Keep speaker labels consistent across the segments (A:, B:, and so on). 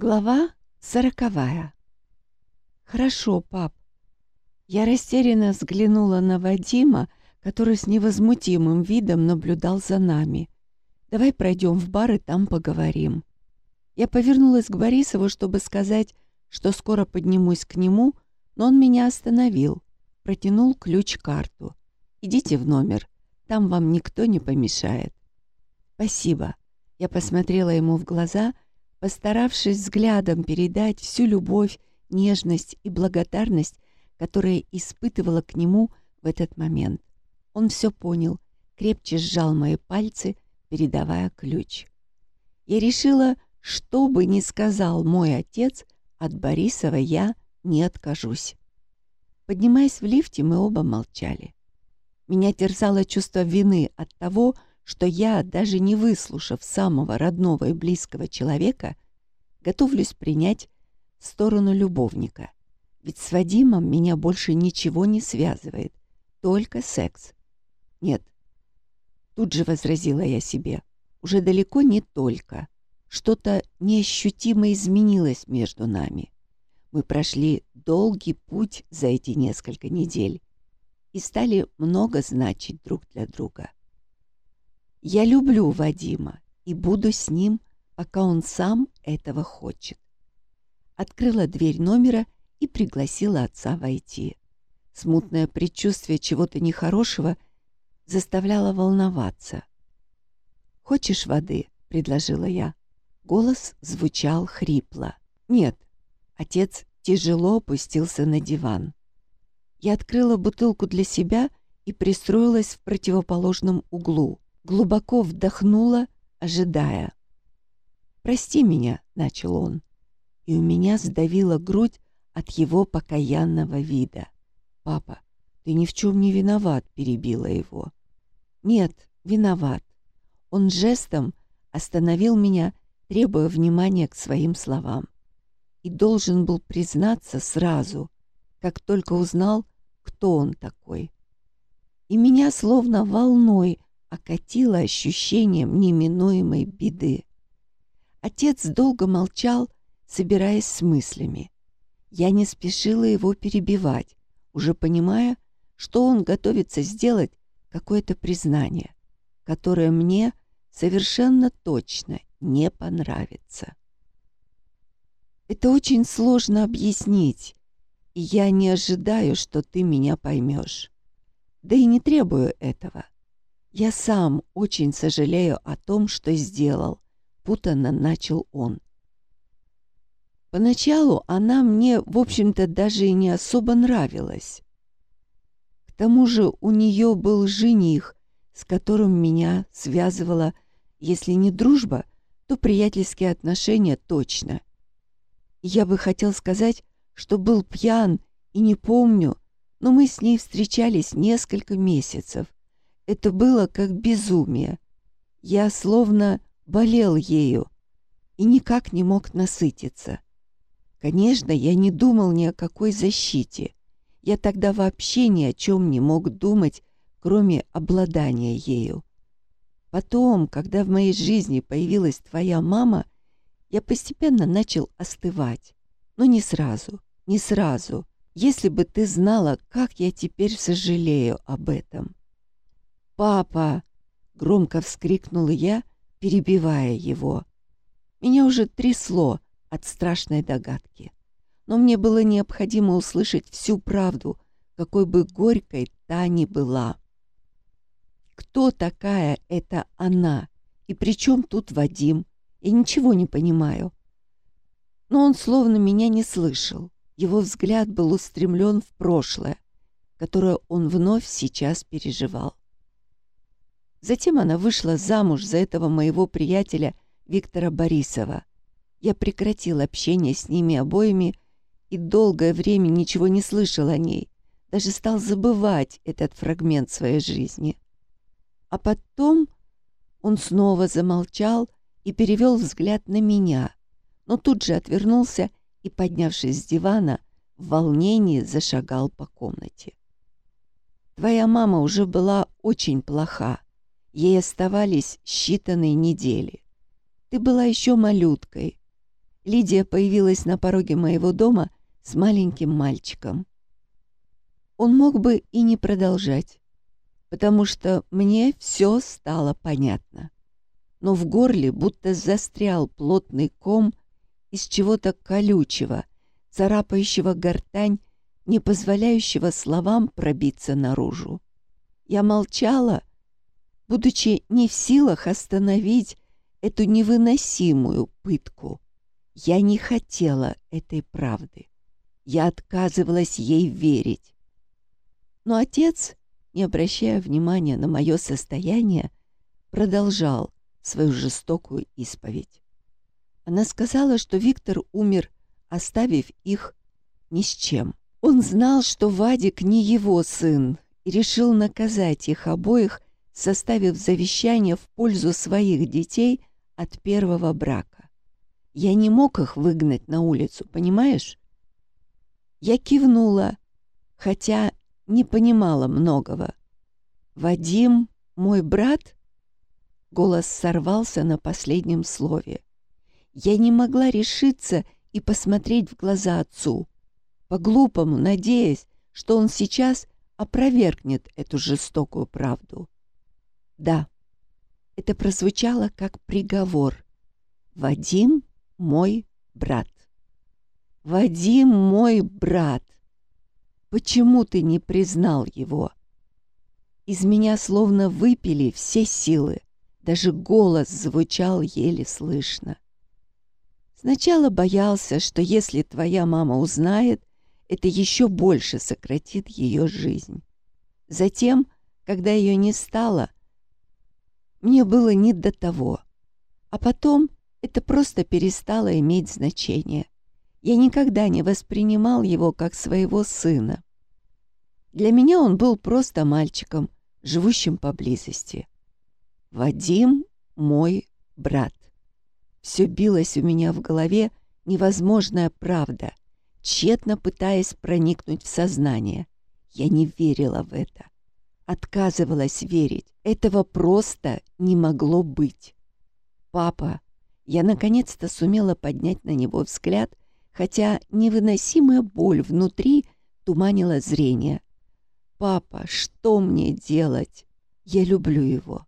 A: Глава сороковая. «Хорошо, пап». Я растерянно взглянула на Вадима, который с невозмутимым видом наблюдал за нами. «Давай пройдем в бар и там поговорим». Я повернулась к Борисову, чтобы сказать, что скоро поднимусь к нему, но он меня остановил, протянул ключ-карту. «Идите в номер, там вам никто не помешает». «Спасибо». Я посмотрела ему в глаза — постаравшись взглядом передать всю любовь, нежность и благодарность, которые испытывала к нему в этот момент. Он все понял, крепче сжал мои пальцы, передавая ключ. Я решила, что бы ни сказал мой отец, от Борисова я не откажусь. Поднимаясь в лифте, мы оба молчали. Меня терзало чувство вины от того, что я, даже не выслушав самого родного и близкого человека, готовлюсь принять сторону любовника. Ведь с Вадимом меня больше ничего не связывает, только секс. Нет, тут же возразила я себе, уже далеко не только. Что-то неощутимо изменилось между нами. Мы прошли долгий путь за эти несколько недель и стали много значить друг для друга. Я люблю Вадима и буду с ним, пока он сам этого хочет. Открыла дверь номера и пригласила отца войти. Смутное предчувствие чего-то нехорошего заставляло волноваться. «Хочешь воды?» — предложила я. Голос звучал хрипло. «Нет». Отец тяжело опустился на диван. Я открыла бутылку для себя и пристроилась в противоположном углу глубоко вдохнула, ожидая. «Прости меня», — начал он, и у меня сдавила грудь от его покаянного вида. «Папа, ты ни в чем не виноват», — перебила его. «Нет, виноват». Он жестом остановил меня, требуя внимания к своим словам. И должен был признаться сразу, как только узнал, кто он такой. И меня словно волной окатило ощущением неминуемой беды. Отец долго молчал, собираясь с мыслями. Я не спешила его перебивать, уже понимая, что он готовится сделать какое-то признание, которое мне совершенно точно не понравится. Это очень сложно объяснить, и я не ожидаю, что ты меня поймешь. Да и не требую этого. «Я сам очень сожалею о том, что сделал», — путанно начал он. Поначалу она мне, в общем-то, даже и не особо нравилась. К тому же у нее был жених, с которым меня связывала, если не дружба, то приятельские отношения точно. Я бы хотел сказать, что был пьян и не помню, но мы с ней встречались несколько месяцев. Это было как безумие. Я словно болел ею и никак не мог насытиться. Конечно, я не думал ни о какой защите. Я тогда вообще ни о чем не мог думать, кроме обладания ею. Потом, когда в моей жизни появилась твоя мама, я постепенно начал остывать. Но не сразу, не сразу. Если бы ты знала, как я теперь сожалею об этом. «Папа!» — громко вскрикнула я, перебивая его. Меня уже трясло от страшной догадки. Но мне было необходимо услышать всю правду, какой бы горькой та ни была. Кто такая эта она? И при чем тут Вадим? Я ничего не понимаю. Но он словно меня не слышал. Его взгляд был устремлен в прошлое, которое он вновь сейчас переживал. Затем она вышла замуж за этого моего приятеля Виктора Борисова. Я прекратил общение с ними обоими и долгое время ничего не слышал о ней, даже стал забывать этот фрагмент своей жизни. А потом он снова замолчал и перевел взгляд на меня, но тут же отвернулся и, поднявшись с дивана, в волнении зашагал по комнате. Твоя мама уже была очень плоха, Ей оставались считанные недели. Ты была еще малюткой. Лидия появилась на пороге моего дома с маленьким мальчиком. Он мог бы и не продолжать, потому что мне все стало понятно. Но в горле будто застрял плотный ком из чего-то колючего, царапающего гортань, не позволяющего словам пробиться наружу. Я молчала, будучи не в силах остановить эту невыносимую пытку. Я не хотела этой правды. Я отказывалась ей верить. Но отец, не обращая внимания на мое состояние, продолжал свою жестокую исповедь. Она сказала, что Виктор умер, оставив их ни с чем. Он знал, что Вадик не его сын, и решил наказать их обоих, составив завещание в пользу своих детей от первого брака. Я не мог их выгнать на улицу, понимаешь? Я кивнула, хотя не понимала многого. «Вадим, мой брат?» Голос сорвался на последнем слове. Я не могла решиться и посмотреть в глаза отцу, по-глупому надеясь, что он сейчас опровергнет эту жестокую правду. Да, это прозвучало как приговор. «Вадим — мой брат». «Вадим мой брат! Почему ты не признал его?» Из меня словно выпили все силы, даже голос звучал еле слышно. Сначала боялся, что если твоя мама узнает, это еще больше сократит ее жизнь. Затем, когда ее не стало, мне было не до того. А потом это просто перестало иметь значение. Я никогда не воспринимал его как своего сына. Для меня он был просто мальчиком, живущим поблизости. Вадим — мой брат. Все билось у меня в голове невозможная правда, тщетно пытаясь проникнуть в сознание. Я не верила в это. Отказывалась верить. Этого просто не могло быть. «Папа!» Я наконец-то сумела поднять на него взгляд — хотя невыносимая боль внутри туманила зрение. «Папа, что мне делать? Я люблю его».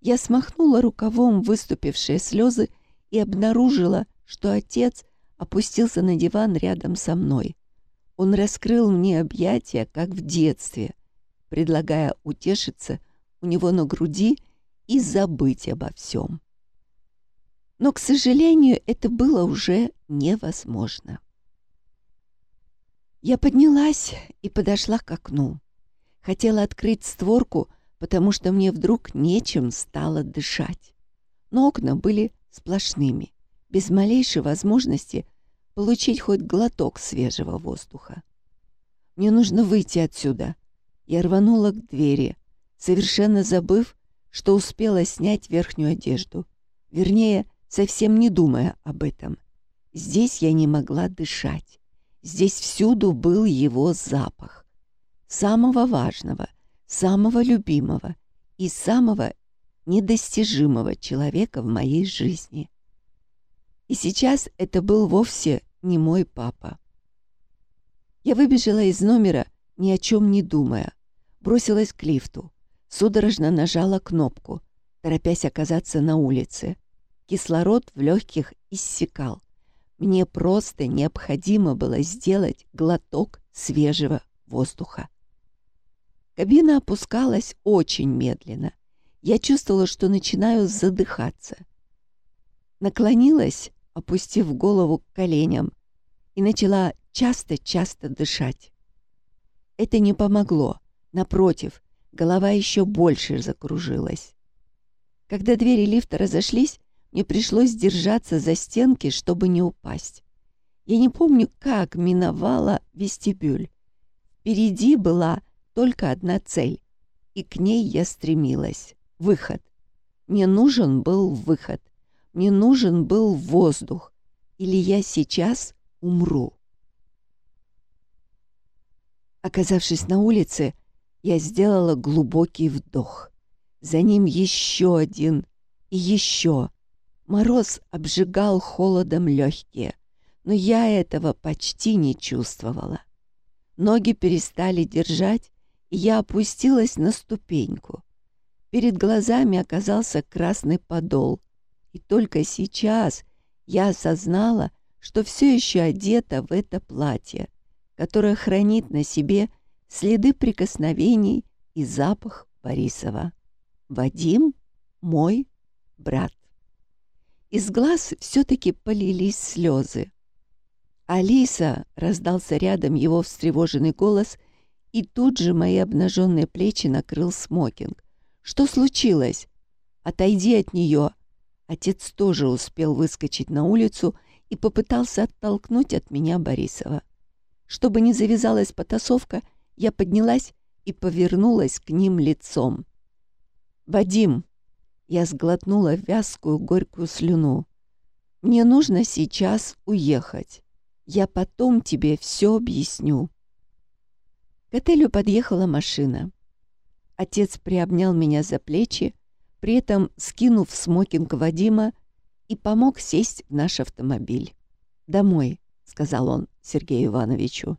A: Я смахнула рукавом выступившие слезы и обнаружила, что отец опустился на диван рядом со мной. Он раскрыл мне объятия, как в детстве, предлагая утешиться у него на груди и забыть обо всем. Но, к сожалению, это было уже невозможно. Я поднялась и подошла к окну. Хотела открыть створку, потому что мне вдруг нечем стало дышать. Но окна были сплошными, без малейшей возможности получить хоть глоток свежего воздуха. Мне нужно выйти отсюда. Я рванула к двери, совершенно забыв, что успела снять верхнюю одежду. Вернее, совсем не думая об этом. Здесь я не могла дышать. Здесь всюду был его запах. Самого важного, самого любимого и самого недостижимого человека в моей жизни. И сейчас это был вовсе не мой папа. Я выбежала из номера, ни о чем не думая, бросилась к лифту, судорожно нажала кнопку, торопясь оказаться на улице. Кислород в легких иссякал. Мне просто необходимо было сделать глоток свежего воздуха. Кабина опускалась очень медленно. Я чувствовала, что начинаю задыхаться. Наклонилась, опустив голову к коленям, и начала часто-часто дышать. Это не помогло. Напротив, голова еще больше закружилась. Когда двери лифта разошлись, мне пришлось держаться за стенки, чтобы не упасть. Я не помню, как миновала вестибюль. Впереди была только одна цель, и к ней я стремилась. Выход. Мне нужен был выход. Мне нужен был воздух. Или я сейчас умру. Оказавшись на улице, я сделала глубокий вдох. За ним еще один и еще. Мороз обжигал холодом легкие, но я этого почти не чувствовала. Ноги перестали держать, и я опустилась на ступеньку. Перед глазами оказался красный подол, и только сейчас я осознала, что все еще одета в это платье, которое хранит на себе следы прикосновений и запах Борисова. Вадим — мой брат. Из глаз все-таки полились слезы. «Алиса!» — раздался рядом его встревоженный голос, и тут же мои обнаженные плечи накрыл смокинг. «Что случилось?» «Отойди от нее!» Отец тоже успел выскочить на улицу и попытался оттолкнуть от меня Борисова. Чтобы не завязалась потасовка, я поднялась и повернулась к ним лицом. «Вадим!» Я сглотнула вязкую горькую слюну. «Мне нужно сейчас уехать. Я потом тебе все объясню». К отелю подъехала машина. Отец приобнял меня за плечи, при этом скинув смокинг Вадима и помог сесть в наш автомобиль. «Домой», — сказал он Сергею Ивановичу.